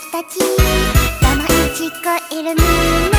きたち。山一個いるみんな